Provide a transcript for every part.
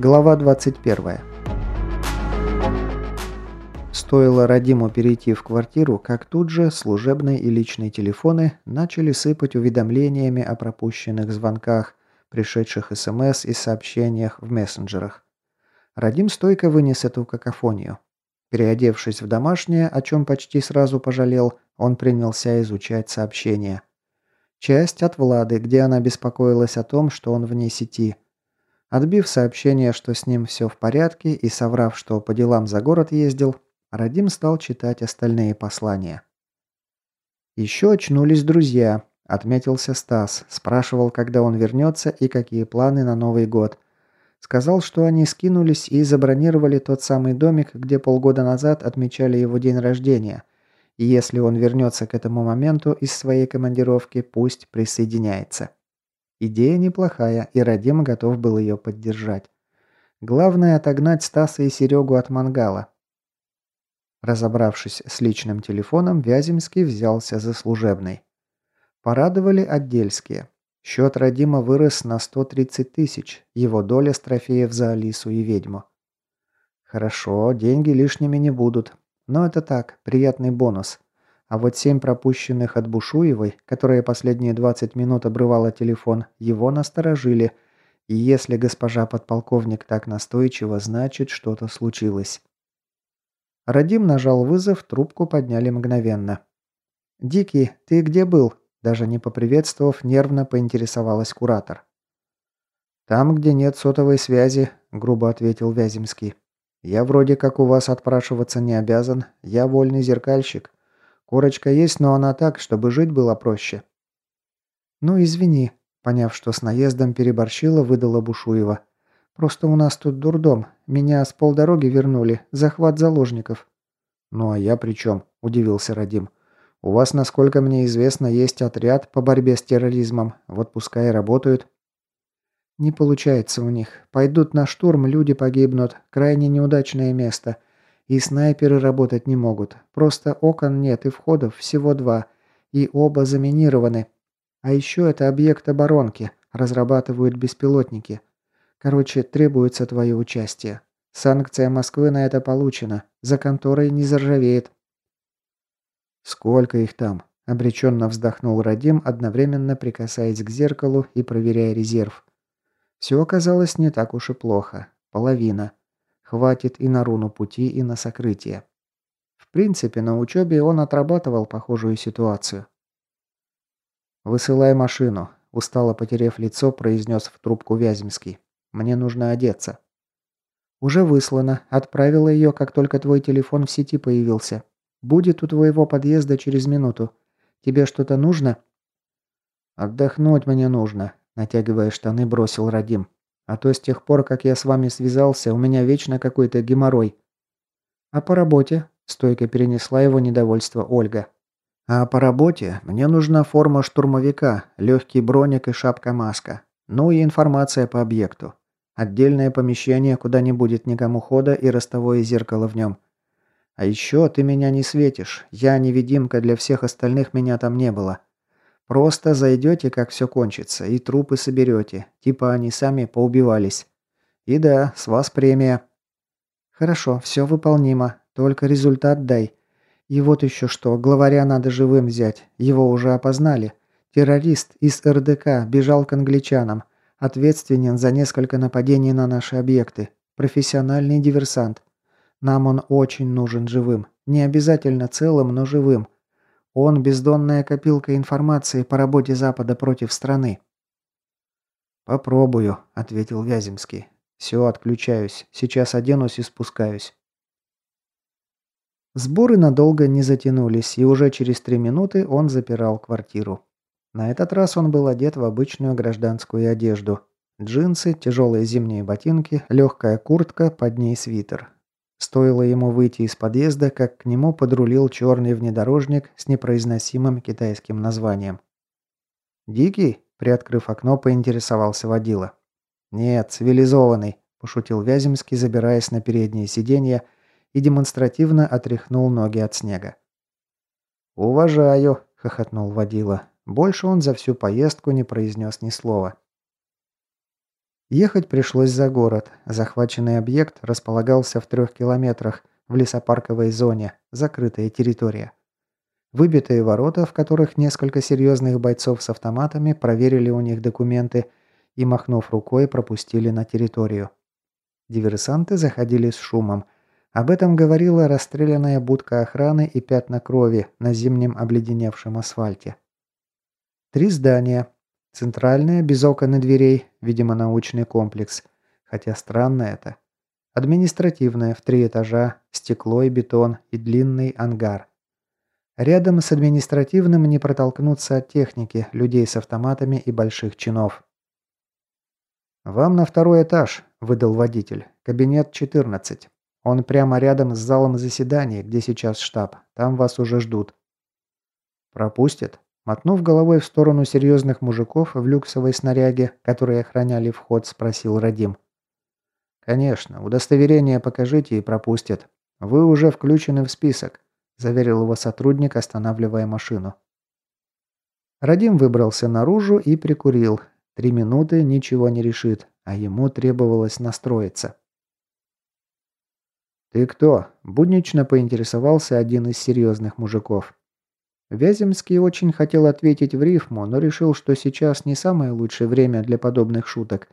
Глава 21. Стоило Радиму перейти в квартиру, как тут же служебные и личные телефоны начали сыпать уведомлениями о пропущенных звонках, пришедших СМС и сообщениях в мессенджерах. Радим стойко вынес эту какофонию. Переодевшись в домашнее, о чем почти сразу пожалел, он принялся изучать сообщения. Часть от Влады, где она беспокоилась о том, что он вне сети – Отбив сообщение, что с ним все в порядке, и соврав, что по делам за город ездил, Радим стал читать остальные послания. «Еще очнулись друзья», – отметился Стас. Спрашивал, когда он вернется и какие планы на Новый год. Сказал, что они скинулись и забронировали тот самый домик, где полгода назад отмечали его день рождения. И если он вернется к этому моменту из своей командировки, пусть присоединяется. Идея неплохая, и Радим готов был ее поддержать. Главное отогнать Стаса и Серегу от мангала. Разобравшись с личным телефоном, Вяземский взялся за служебный. Порадовали отдельские. Счет Радима вырос на 130 тысяч, его доля с трофеев за Алису и ведьму. Хорошо, деньги лишними не будут. Но это так, приятный бонус. А вот семь пропущенных от Бушуевой, которая последние 20 минут обрывала телефон, его насторожили. И если госпожа подполковник так настойчива, значит что-то случилось. Радим нажал вызов, трубку подняли мгновенно. «Дикий, ты где был?» Даже не поприветствовав, нервно поинтересовалась куратор. «Там, где нет сотовой связи», – грубо ответил Вяземский. «Я вроде как у вас отпрашиваться не обязан. Я вольный зеркальщик. Корочка есть, но она так, чтобы жить было проще». «Ну, извини», – поняв, что с наездом переборщила, выдала Бушуева. «Просто у нас тут дурдом. Меня с полдороги вернули. Захват заложников». «Ну а я при чем?» – удивился Радим. «У вас, насколько мне известно, есть отряд по борьбе с терроризмом. Вот пускай работают». «Не получается у них. Пойдут на штурм, люди погибнут. Крайне неудачное место. И снайперы работать не могут. Просто окон нет и входов всего два. И оба заминированы. А еще это объект оборонки. Разрабатывают беспилотники. Короче, требуется твое участие. Санкция Москвы на это получена. За конторой не заржавеет. «Сколько их там?» – обреченно вздохнул Радим, одновременно прикасаясь к зеркалу и проверяя резерв. Все оказалось не так уж и плохо. Половина. Хватит и на руну пути, и на сокрытие. В принципе, на учебе он отрабатывал похожую ситуацию. «Высылай машину», – устало потеряв лицо, произнес в трубку Вяземский. «Мне нужно одеться». «Уже выслано. Отправила ее, как только твой телефон в сети появился. Будет у твоего подъезда через минуту. Тебе что-то нужно?» «Отдохнуть мне нужно», – натягивая штаны, бросил Радим. А то с тех пор, как я с вами связался, у меня вечно какой-то геморрой. А по работе? Стойко перенесла его недовольство Ольга. А по работе мне нужна форма штурмовика, легкий броник и шапка-маска. Ну и информация по объекту. Отдельное помещение, куда не будет никому хода и ростовое зеркало в нем. А еще ты меня не светишь. Я невидимка, для всех остальных меня там не было. Просто зайдете, как все кончится, и трупы соберете. Типа они сами поубивались. И да, с вас премия. Хорошо, все выполнимо. Только результат дай. И вот еще что, главаря надо живым взять. Его уже опознали. Террорист из РДК бежал к англичанам. Ответственен за несколько нападений на наши объекты. Профессиональный диверсант. Нам он очень нужен живым. Не обязательно целым, но живым. Он бездонная копилка информации по работе Запада против страны. «Попробую», — ответил Вяземский. «Все, отключаюсь. Сейчас оденусь и спускаюсь». Сборы надолго не затянулись, и уже через три минуты он запирал квартиру. На этот раз он был одет в обычную гражданскую одежду. Джинсы, тяжелые зимние ботинки, легкая куртка, под ней свитер. Стоило ему выйти из подъезда, как к нему подрулил черный внедорожник с непроизносимым китайским названием. «Дикий?» – приоткрыв окно, поинтересовался водила. «Нет, цивилизованный», – пошутил Вяземский, забираясь на переднее сиденье и демонстративно отряхнул ноги от снега. «Уважаю», – хохотнул водила. Больше он за всю поездку не произнес ни слова. Ехать пришлось за город. Захваченный объект располагался в трех километрах в лесопарковой зоне, закрытая территория. Выбитые ворота, в которых несколько серьезных бойцов с автоматами проверили у них документы и, махнув рукой, пропустили на территорию. Диверсанты заходили с шумом. Об этом говорила расстрелянная будка охраны и пятна крови на зимнем обледеневшем асфальте. Три здания, Центральная, без окон и дверей, видимо, научный комплекс. Хотя странно это. Административная, в три этажа, стекло и бетон и длинный ангар. Рядом с административным не протолкнуться от техники, людей с автоматами и больших чинов. «Вам на второй этаж», – выдал водитель. «Кабинет 14. Он прямо рядом с залом заседаний, где сейчас штаб. Там вас уже ждут». «Пропустят?» Мотнув головой в сторону серьезных мужиков в люксовой снаряге, которые охраняли вход, спросил Радим. «Конечно, удостоверение покажите и пропустят. Вы уже включены в список», – заверил его сотрудник, останавливая машину. Радим выбрался наружу и прикурил. Три минуты ничего не решит, а ему требовалось настроиться. «Ты кто?» – буднично поинтересовался один из серьезных мужиков. Вяземский очень хотел ответить в рифму, но решил, что сейчас не самое лучшее время для подобных шуток,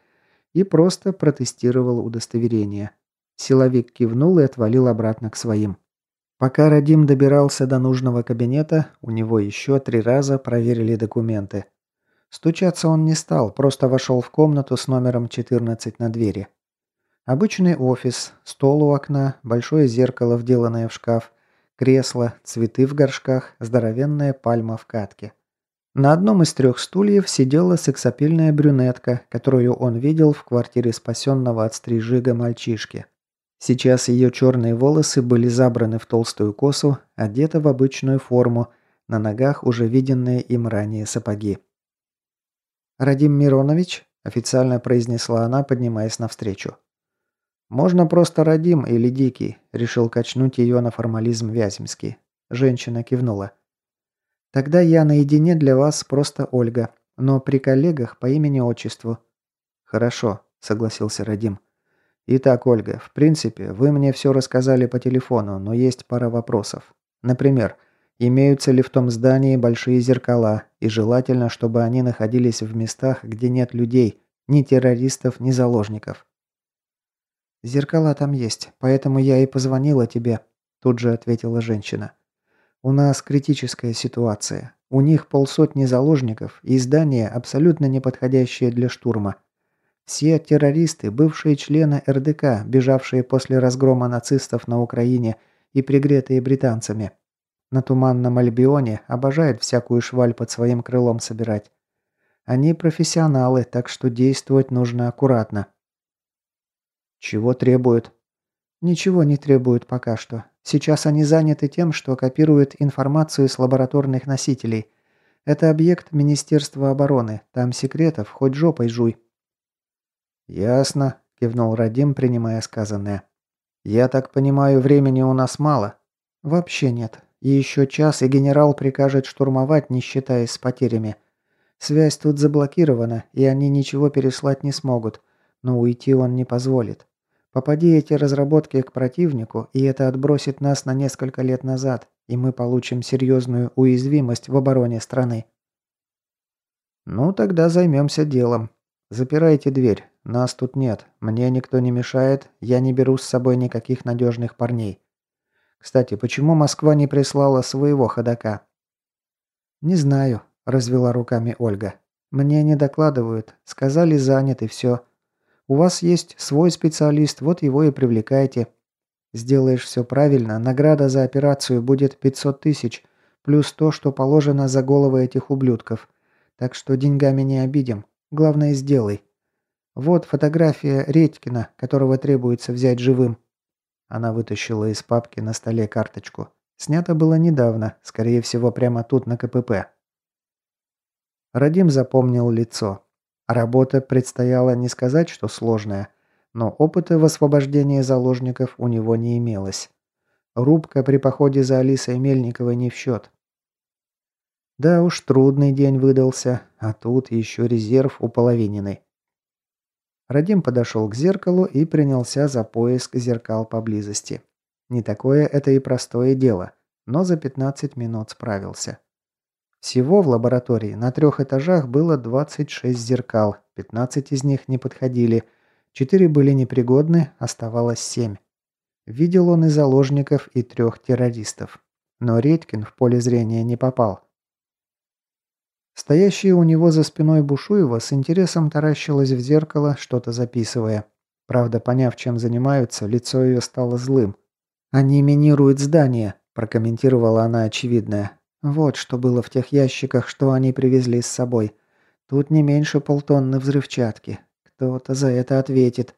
и просто протестировал удостоверение. Силовик кивнул и отвалил обратно к своим. Пока Радим добирался до нужного кабинета, у него еще три раза проверили документы. Стучаться он не стал, просто вошел в комнату с номером 14 на двери. Обычный офис, стол у окна, большое зеркало, вделанное в шкаф, Кресло, цветы в горшках, здоровенная пальма в катке. На одном из трех стульев сидела сексапильная брюнетка, которую он видел в квартире спасенного от стрижига мальчишки. Сейчас ее черные волосы были забраны в толстую косу, одета в обычную форму, на ногах уже виденные им ранее сапоги. «Радим Миронович?» – официально произнесла она, поднимаясь навстречу. «Можно просто Радим или Дикий», – решил качнуть ее на формализм Вяземский. Женщина кивнула. «Тогда я наедине для вас просто Ольга, но при коллегах по имени-отчеству». «Хорошо», – согласился Радим. «Итак, Ольга, в принципе, вы мне все рассказали по телефону, но есть пара вопросов. Например, имеются ли в том здании большие зеркала, и желательно, чтобы они находились в местах, где нет людей, ни террористов, ни заложников?» «Зеркала там есть, поэтому я и позвонила тебе», – тут же ответила женщина. «У нас критическая ситуация. У них полсотни заложников и здание абсолютно неподходящее для штурма. Все террористы, бывшие члены РДК, бежавшие после разгрома нацистов на Украине и пригретые британцами. На Туманном Альбионе обожают всякую шваль под своим крылом собирать. Они профессионалы, так что действовать нужно аккуратно. «Чего требуют?» «Ничего не требуют пока что. Сейчас они заняты тем, что копируют информацию с лабораторных носителей. Это объект Министерства обороны. Там секретов, хоть жопой жуй». «Ясно», – кивнул Радим, принимая сказанное. «Я так понимаю, времени у нас мало?» «Вообще нет. И еще час, и генерал прикажет штурмовать, не считаясь с потерями. Связь тут заблокирована, и они ничего переслать не смогут. Но уйти он не позволит. Попади эти разработки к противнику, и это отбросит нас на несколько лет назад, и мы получим серьезную уязвимость в обороне страны. Ну, тогда займемся делом. Запирайте дверь. Нас тут нет. Мне никто не мешает. Я не беру с собой никаких надежных парней. Кстати, почему Москва не прислала своего ходока? Не знаю, развела руками Ольга. Мне не докладывают. Сказали, занят и все. У вас есть свой специалист, вот его и привлекайте. Сделаешь все правильно, награда за операцию будет 500 тысяч, плюс то, что положено за головы этих ублюдков. Так что деньгами не обидим. Главное, сделай. Вот фотография Редькина, которого требуется взять живым. Она вытащила из папки на столе карточку. Снято было недавно, скорее всего, прямо тут на КПП. Радим запомнил лицо. Работа предстояла не сказать, что сложная, но опыта в освобождении заложников у него не имелось. Рубка при походе за Алисой Мельниковой не в счет. Да уж, трудный день выдался, а тут еще резерв уполовиненный. Радим подошел к зеркалу и принялся за поиск зеркал поблизости. Не такое это и простое дело, но за 15 минут справился. Всего в лаборатории на трех этажах было 26 зеркал, 15 из них не подходили, 4 были непригодны, оставалось 7. Видел он и заложников, и трех террористов. Но Редькин в поле зрения не попал. Стоящая у него за спиной Бушуева с интересом таращилась в зеркало, что-то записывая. Правда, поняв, чем занимаются, лицо ее стало злым. «Они минируют здание», – прокомментировала она очевидное. «Вот что было в тех ящиках, что они привезли с собой. Тут не меньше полтонны взрывчатки. Кто-то за это ответит».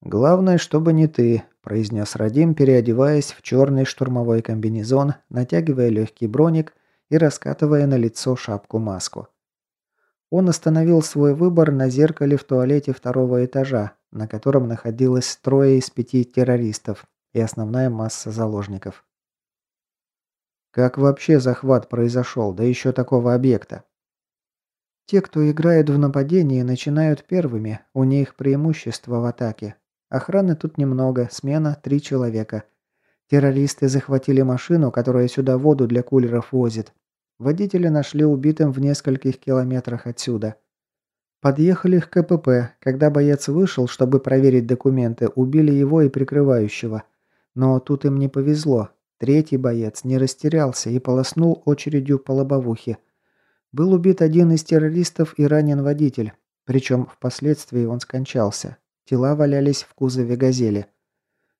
«Главное, чтобы не ты», – произнес Радим, переодеваясь в черный штурмовой комбинезон, натягивая легкий броник и раскатывая на лицо шапку-маску. Он остановил свой выбор на зеркале в туалете второго этажа, на котором находилось трое из пяти террористов, и основная масса заложников. Как вообще захват произошел, да еще такого объекта? Те, кто играет в нападении, начинают первыми, у них преимущество в атаке. Охраны тут немного, смена три человека. Террористы захватили машину, которая сюда воду для кулеров возит. Водителя нашли убитым в нескольких километрах отсюда. Подъехали к КПП. Когда боец вышел, чтобы проверить документы, убили его и прикрывающего – но тут им не повезло. Третий боец не растерялся и полоснул очередью по лобовухе. Был убит один из террористов и ранен водитель. Причем впоследствии он скончался. Тела валялись в кузове «Газели».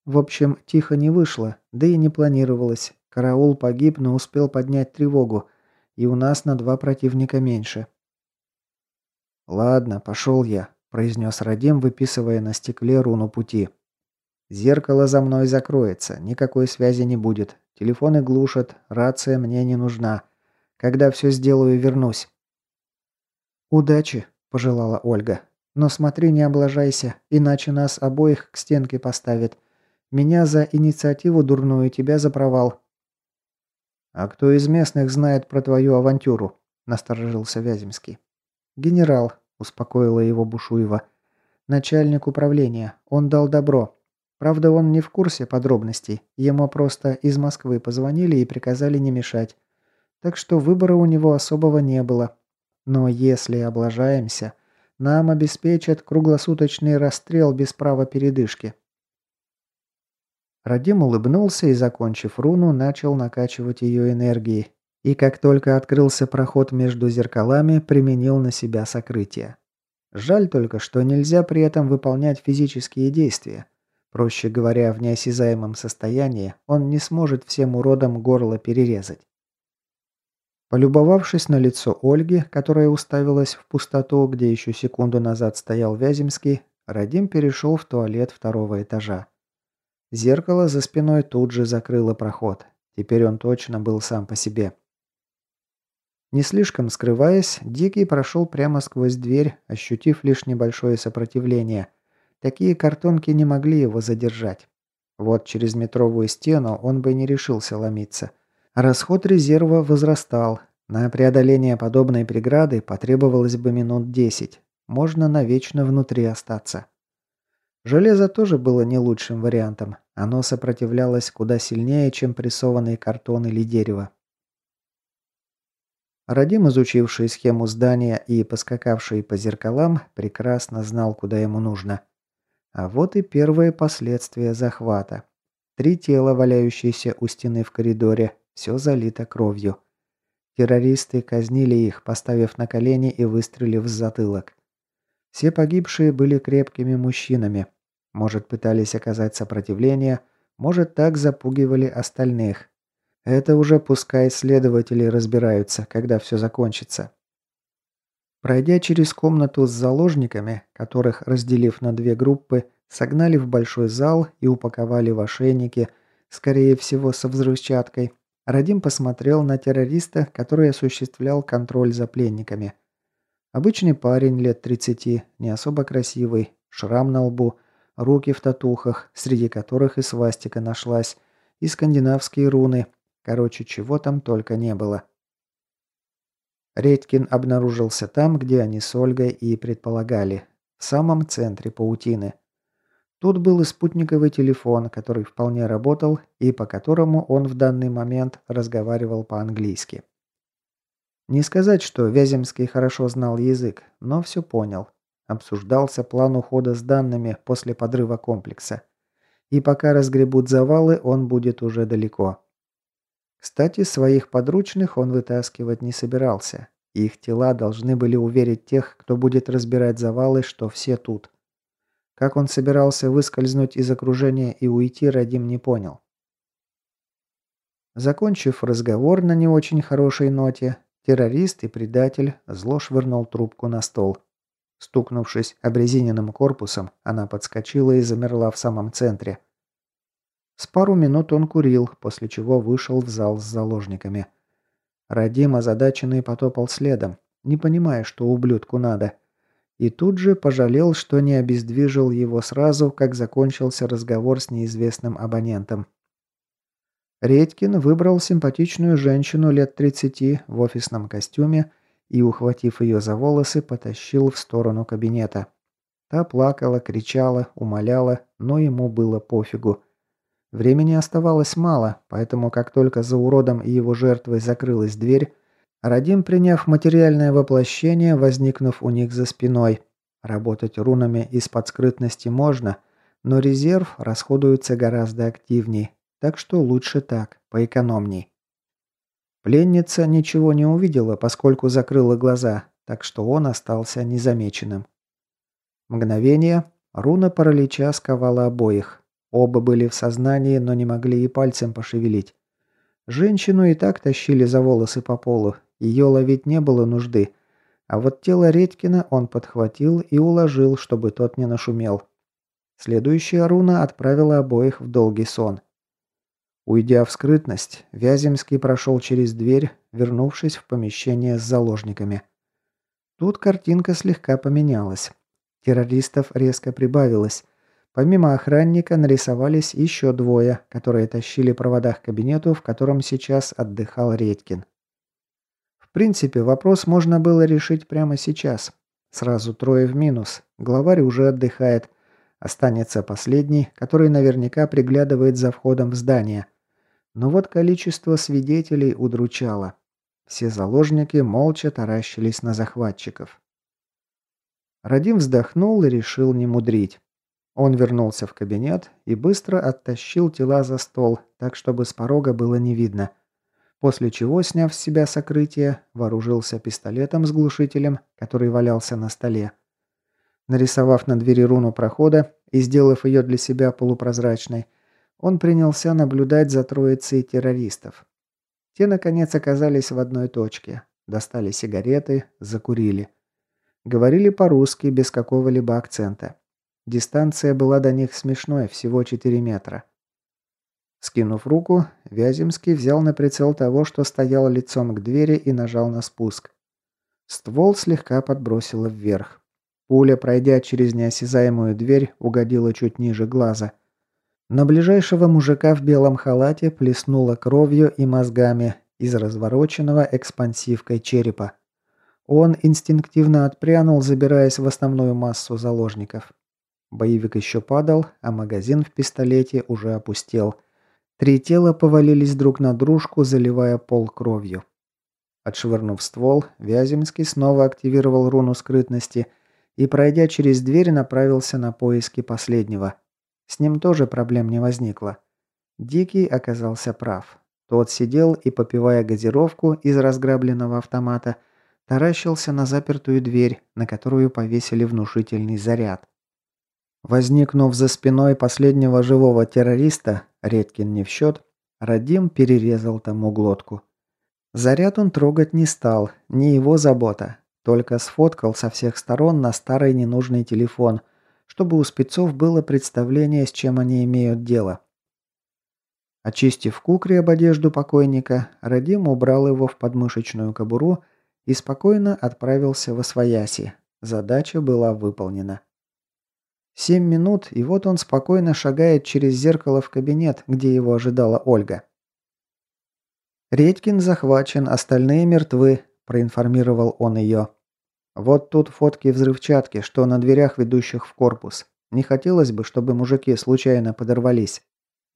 В общем, тихо не вышло, да и не планировалось. Караул погиб, но успел поднять тревогу. И у нас на два противника меньше. «Ладно, пошел я», – произнес Радим, выписывая на стекле руну пути. Зеркало за мной закроется, никакой связи не будет. Телефоны глушат, рация мне не нужна. Когда все сделаю, вернусь. Удачи, пожелала Ольга. Но смотри, не облажайся, иначе нас обоих к стенке поставят. Меня за инициативу дурную, тебя за провал. А кто из местных знает про твою авантюру? насторожился Вяземский. Генерал, успокоила его Бушуева. Начальник управления. Он дал добро. Правда, он не в курсе подробностей. Ему просто из Москвы позвонили и приказали не мешать. Так что выбора у него особого не было. Но если облажаемся, нам обеспечат круглосуточный расстрел без права передышки. Радим улыбнулся и, закончив руну, начал накачивать ее энергией. И как только открылся проход между зеркалами, применил на себя сокрытие. Жаль только, что нельзя при этом выполнять физические действия. Проще говоря, в неосязаемом состоянии он не сможет всем уродам горло перерезать. Полюбовавшись на лицо Ольги, которая уставилась в пустоту, где еще секунду назад стоял Вяземский, Радим перешел в туалет второго этажа. Зеркало за спиной тут же закрыло проход. Теперь он точно был сам по себе. Не слишком скрываясь, Дикий прошел прямо сквозь дверь, ощутив лишь небольшое сопротивление, Такие картонки не могли его задержать. Вот через метровую стену он бы не решился ломиться. Расход резерва возрастал. На преодоление подобной преграды потребовалось бы минут 10. Можно навечно внутри остаться. Железо тоже было не лучшим вариантом. Оно сопротивлялось куда сильнее, чем прессованный картон или дерево. Радим, изучивший схему здания и поскакавший по зеркалам, прекрасно знал, куда ему нужно – а вот и первые последствия захвата. Три тела, валяющиеся у стены в коридоре, все залито кровью. Террористы казнили их, поставив на колени и выстрелив в затылок. Все погибшие были крепкими мужчинами. Может, пытались оказать сопротивление, может, так запугивали остальных. Это уже пускай следователи разбираются, когда все закончится. Пройдя через комнату с заложниками, которых, разделив на две группы, согнали в большой зал и упаковали в ошейники, скорее всего, со взрывчаткой, Радим посмотрел на террориста, который осуществлял контроль за пленниками. Обычный парень лет 30, не особо красивый, шрам на лбу, руки в татухах, среди которых и свастика нашлась, и скандинавские руны. Короче, чего там только не было. Редькин обнаружился там, где они с Ольгой и предполагали. в самом центре паутины. Тут был и спутниковый телефон, который вполне работал и по которому он в данный момент разговаривал по-английски. Не сказать, что Вяземский хорошо знал язык, но все понял. Обсуждался план ухода с данными после подрыва комплекса. И пока разгребут завалы, он будет уже далеко. Кстати, своих подручных он вытаскивать не собирался. Их тела должны были уверить тех, кто будет разбирать завалы, что все тут. Как он собирался выскользнуть из окружения и уйти, Радим не понял. Закончив разговор на не очень хорошей ноте, террорист и предатель зло швырнул трубку на стол. Стукнувшись обрезиненным корпусом, она подскочила и замерла в самом центре. С пару минут он курил, после чего вышел в зал с заложниками. Радим озадаченный потопал следом, не понимая, что ублюдку надо. И тут же пожалел, что не обездвижил его сразу, как закончился разговор с неизвестным абонентом. Редькин выбрал симпатичную женщину лет 30 в офисном костюме и, ухватив ее за волосы, потащил в сторону кабинета. Та плакала, кричала, умоляла, но ему было пофигу. Времени оставалось мало, поэтому как только за уродом и его жертвой закрылась дверь, Радим, приняв материальное воплощение, возникнув у них за спиной. Работать рунами из-под скрытности можно, но резерв расходуется гораздо активней, так что лучше так, поэкономней. Пленница ничего не увидела, поскольку закрыла глаза, так что он остался незамеченным. Мгновение, руна паралича сковала обоих. Оба были в сознании, но не могли и пальцем пошевелить. Женщину и так тащили за волосы по полу, ее ловить не было нужды. А вот тело Редькина он подхватил и уложил, чтобы тот не нашумел. Следующая руна отправила обоих в долгий сон. Уйдя в скрытность, Вяземский прошел через дверь, вернувшись в помещение с заложниками. Тут картинка слегка поменялась. Террористов резко прибавилось. Помимо охранника нарисовались еще двое, которые тащили провода к кабинету, в котором сейчас отдыхал Редькин. В принципе, вопрос можно было решить прямо сейчас. Сразу трое в минус. Главарь уже отдыхает. Останется последний, который наверняка приглядывает за входом в здание – но вот количество свидетелей удручало. Все заложники молча таращились на захватчиков. Радим вздохнул и решил не мудрить. Он вернулся в кабинет и быстро оттащил тела за стол, так чтобы с порога было не видно. После чего, сняв с себя сокрытие, вооружился пистолетом с глушителем, который валялся на столе. Нарисовав на двери руну прохода и сделав ее для себя полупрозрачной, он принялся наблюдать за троицей террористов. Те, наконец, оказались в одной точке. Достали сигареты, закурили. Говорили по-русски, без какого-либо акцента. Дистанция была до них смешной, всего 4 метра. Скинув руку, Вяземский взял на прицел того, что стоял лицом к двери и нажал на спуск. Ствол слегка подбросило вверх. Пуля, пройдя через неосязаемую дверь, угодила чуть ниже глаза – на ближайшего мужика в белом халате плеснуло кровью и мозгами из развороченного экспансивкой черепа. Он инстинктивно отпрянул, забираясь в основную массу заложников. Боевик еще падал, а магазин в пистолете уже опустел. Три тела повалились друг на дружку, заливая пол кровью. Отшвырнув ствол, Вяземский снова активировал руну скрытности и, пройдя через дверь, направился на поиски последнего – с ним тоже проблем не возникло. Дикий оказался прав. Тот сидел и, попивая газировку из разграбленного автомата, таращился на запертую дверь, на которую повесили внушительный заряд. Возникнув за спиной последнего живого террориста, Редкин не в счет, Радим перерезал тому глотку. Заряд он трогать не стал, не его забота, только сфоткал со всех сторон на старый ненужный телефон – чтобы у спецов было представление, с чем они имеют дело. Очистив кукри об одежду покойника, Радим убрал его в подмышечную кобуру и спокойно отправился в Освояси. Задача была выполнена. Семь минут, и вот он спокойно шагает через зеркало в кабинет, где его ожидала Ольга. «Редькин захвачен, остальные мертвы», – проинформировал он ее. Вот тут фотки взрывчатки, что на дверях, ведущих в корпус. Не хотелось бы, чтобы мужики случайно подорвались.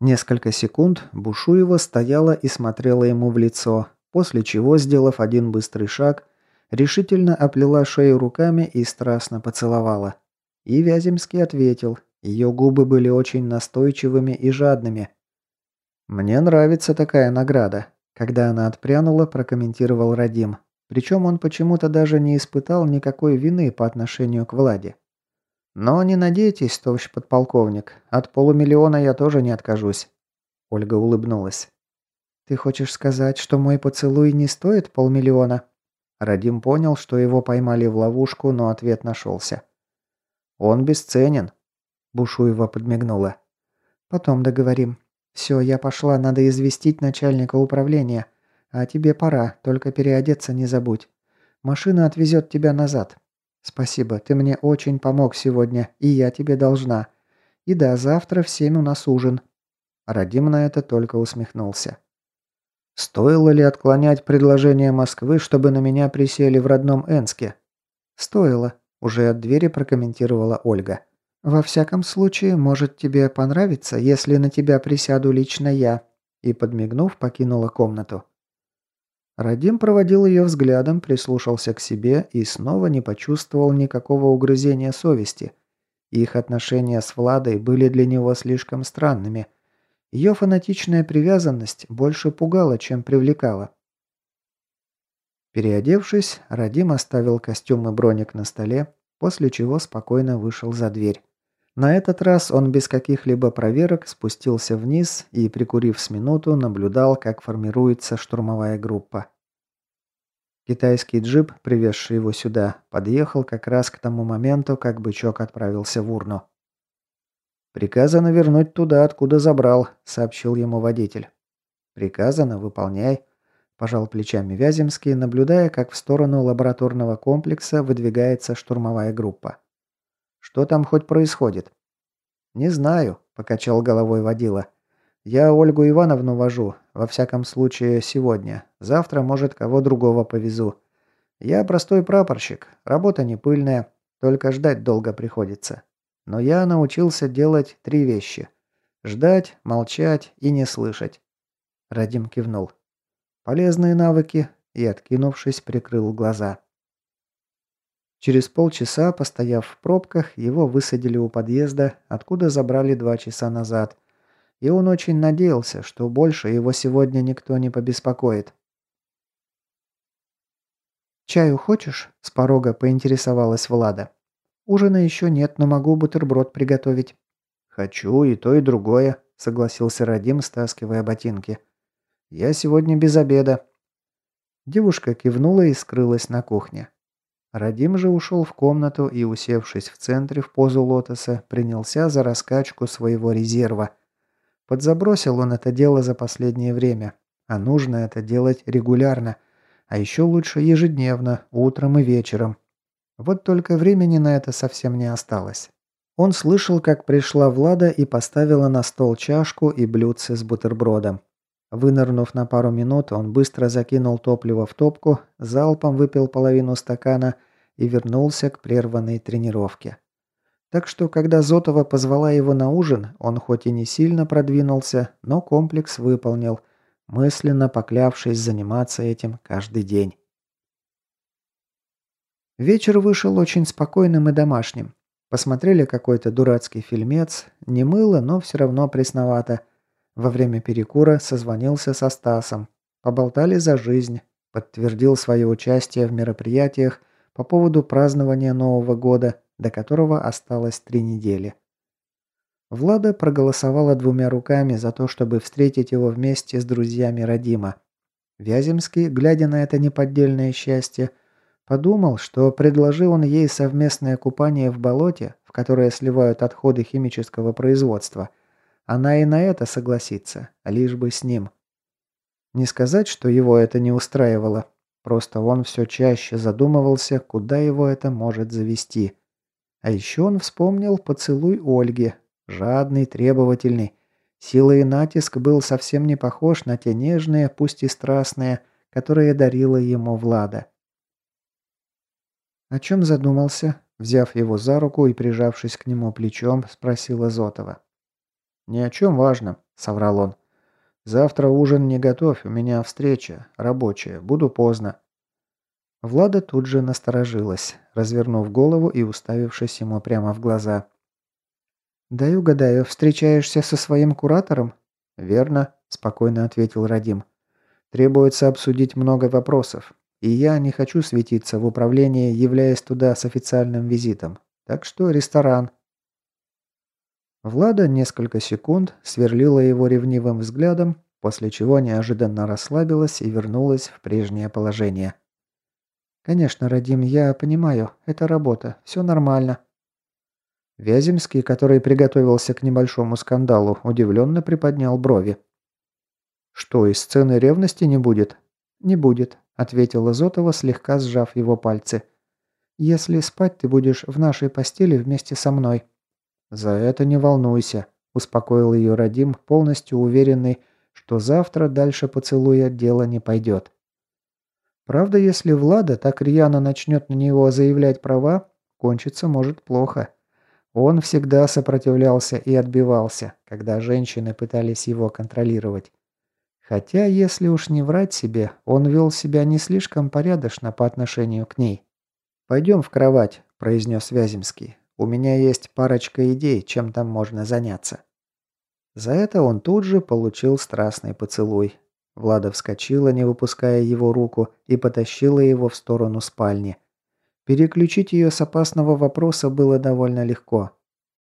Несколько секунд Бушуева стояла и смотрела ему в лицо, после чего, сделав один быстрый шаг, решительно оплела шею руками и страстно поцеловала. И Вяземский ответил. Ее губы были очень настойчивыми и жадными. «Мне нравится такая награда», – когда она отпрянула, прокомментировал Радим. Причем он почему-то даже не испытал никакой вины по отношению к Владе. «Но не надейтесь, товарищ подполковник, от полумиллиона я тоже не откажусь». Ольга улыбнулась. «Ты хочешь сказать, что мой поцелуй не стоит полмиллиона?» Радим понял, что его поймали в ловушку, но ответ нашелся. «Он бесценен», – Бушуева подмигнула. «Потом договорим. Все, я пошла, надо известить начальника управления. А тебе пора, только переодеться не забудь. Машина отвезет тебя назад. Спасибо, ты мне очень помог сегодня, и я тебе должна. И да, завтра в семь у нас ужин». Радим на это только усмехнулся. «Стоило ли отклонять предложение Москвы, чтобы на меня присели в родном Энске?» «Стоило», – уже от двери прокомментировала Ольга. «Во всяком случае, может тебе понравиться, если на тебя присяду лично я», и, подмигнув, покинула комнату. Радим проводил ее взглядом, прислушался к себе и снова не почувствовал никакого угрызения совести. Их отношения с Владой были для него слишком странными. Ее фанатичная привязанность больше пугала, чем привлекала. Переодевшись, Радим оставил костюм и броник на столе, после чего спокойно вышел за дверь. На этот раз он без каких-либо проверок спустился вниз и, прикурив с минуту, наблюдал, как формируется штурмовая группа. Китайский джип, привезший его сюда, подъехал как раз к тому моменту, как бычок отправился в урну. «Приказано вернуть туда, откуда забрал», — сообщил ему водитель. «Приказано, выполняй», – пожал плечами Вяземский, наблюдая, как в сторону лабораторного комплекса выдвигается штурмовая группа. Что там хоть происходит?» «Не знаю», – покачал головой водила. «Я Ольгу Ивановну вожу, во всяком случае сегодня. Завтра, может, кого другого повезу. Я простой прапорщик, работа не пыльная, только ждать долго приходится. Но я научился делать три вещи. Ждать, молчать и не слышать». Радим кивнул. «Полезные навыки» и, откинувшись, прикрыл глаза. Через полчаса, постояв в пробках, его высадили у подъезда, откуда забрали два часа назад. И он очень надеялся, что больше его сегодня никто не побеспокоит. «Чаю хочешь?» – с порога поинтересовалась Влада. «Ужина еще нет, но могу бутерброд приготовить». «Хочу и то, и другое», – согласился Радим, стаскивая ботинки. «Я сегодня без обеда». Девушка кивнула и скрылась на кухне. Радим же ушел в комнату и, усевшись в центре в позу лотоса, принялся за раскачку своего резерва. Подзабросил он это дело за последнее время, а нужно это делать регулярно, а еще лучше ежедневно, утром и вечером. Вот только времени на это совсем не осталось. Он слышал, как пришла Влада и поставила на стол чашку и блюдце с бутербродом. Вынырнув на пару минут, он быстро закинул топливо в топку, залпом выпил половину стакана и вернулся к прерванной тренировке. Так что, когда Зотова позвала его на ужин, он хоть и не сильно продвинулся, но комплекс выполнил, мысленно поклявшись заниматься этим каждый день. Вечер вышел очень спокойным и домашним. Посмотрели какой-то дурацкий фильмец, не мыло, но все равно пресновато – во время перекура созвонился со Стасом. Поболтали за жизнь. Подтвердил свое участие в мероприятиях по поводу празднования Нового года, до которого осталось три недели. Влада проголосовала двумя руками за то, чтобы встретить его вместе с друзьями Родима. Вяземский, глядя на это неподдельное счастье, подумал, что предложил он ей совместное купание в болоте, в которое сливают отходы химического производства – она и на это согласится, лишь бы с ним. Не сказать, что его это не устраивало. Просто он все чаще задумывался, куда его это может завести. А еще он вспомнил поцелуй Ольги. Жадный, требовательный. Сила и натиск был совсем не похож на те нежные, пусть и страстные, которые дарила ему Влада. «О чем задумался?» Взяв его за руку и прижавшись к нему плечом, спросила Зотова. «Ни о чем важном», — соврал он. «Завтра ужин не готовь, у меня встреча, рабочая, буду поздно». Влада тут же насторожилась, развернув голову и уставившись ему прямо в глаза. «Дай угадаю, встречаешься со своим куратором?» «Верно», – спокойно ответил Радим. «Требуется обсудить много вопросов, и я не хочу светиться в управлении, являясь туда с официальным визитом. Так что ресторан». Влада несколько секунд сверлила его ревнивым взглядом, после чего неожиданно расслабилась и вернулась в прежнее положение. «Конечно, Радим, я понимаю, это работа, все нормально». Вяземский, который приготовился к небольшому скандалу, удивленно приподнял брови. «Что, и сцены ревности не будет?» «Не будет», — ответила Зотова, слегка сжав его пальцы. «Если спать ты будешь в нашей постели вместе со мной». «За это не волнуйся», — успокоил ее Радим, полностью уверенный, что завтра дальше поцелуя дело не пойдет. Правда, если Влада так рьяно начнет на него заявлять права, кончиться может плохо. Он всегда сопротивлялся и отбивался, когда женщины пытались его контролировать. Хотя, если уж не врать себе, он вел себя не слишком порядочно по отношению к ней. «Пойдем в кровать», – произнес Вяземский. «У меня есть парочка идей, чем там можно заняться». За это он тут же получил страстный поцелуй. Влада вскочила, не выпуская его руку, и потащила его в сторону спальни. Переключить ее с опасного вопроса было довольно легко.